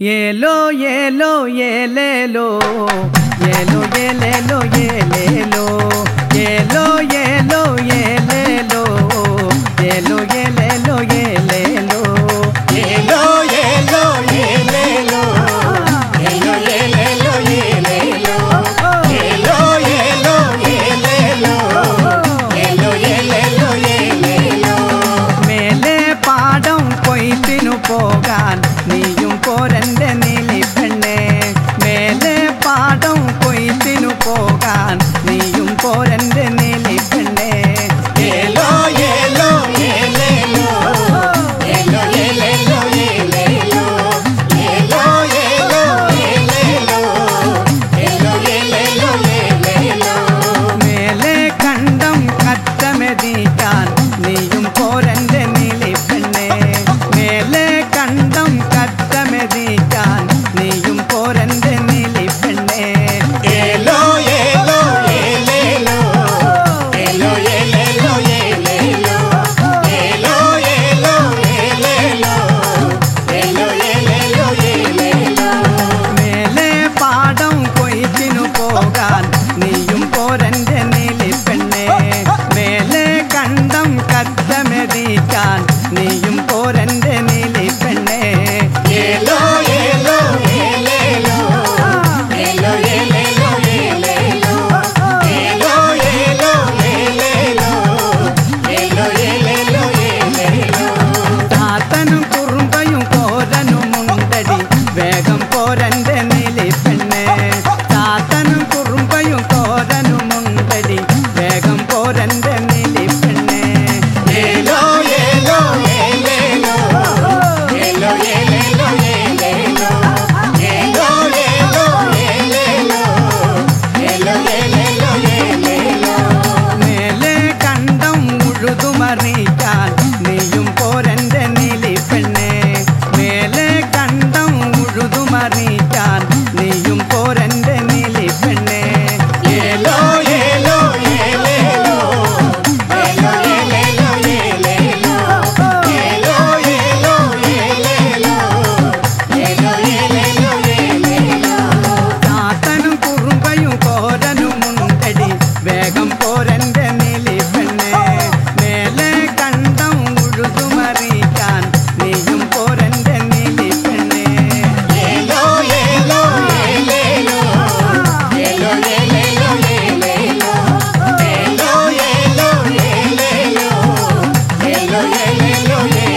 ఏలో ఏలో ఏలేలో ఏలో ఏలేలో ఏలేలో ఏలో ఏలో ఏలేలో ఏలో ఏలేలో ఏ Hallelujah.